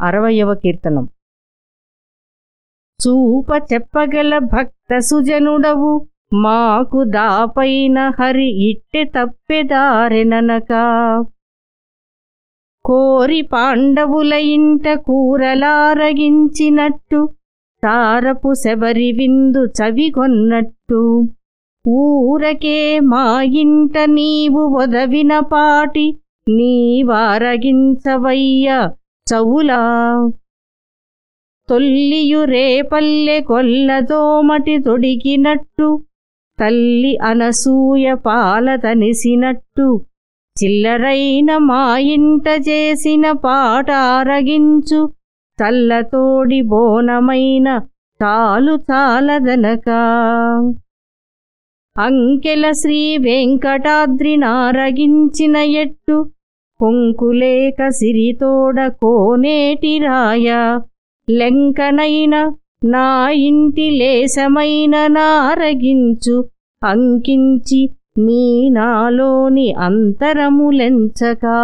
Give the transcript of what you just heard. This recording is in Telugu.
అరవయవ కీర్తనం. చూప చెప్పగల భక్త సుజనుడవు మాకు దాపైన హరి ఇట్టె తప్పెదారెననక కోరి పాండవుల ఇంట కూరలారగించినట్టు తారపు శబరి విందు చవిగొన్నట్టు. ఊరకే మా ఇంట నీవు వదవిన పాటి నీవారగించవయ్య చవులా తొల్లియు రేపల్లె కొల్లదోమటి తొడిగినట్టు తల్లి అనసూయ పాలతనిసినట్టు చిల్లరైన మా ఇంట చేసిన పాట అరగించు చల్లతోడి బోనమైన చాలు చాలదనకా అంకెల శ్రీ వెంకటాద్రి నారగించిన ఎట్టు కొంకులేక సిరితోడ కోనేటి రాయ. లెంకనైన నా ఇంటి లేశమైన నారగించు అంకించి నీ నాలోని అంతరములెంచకా.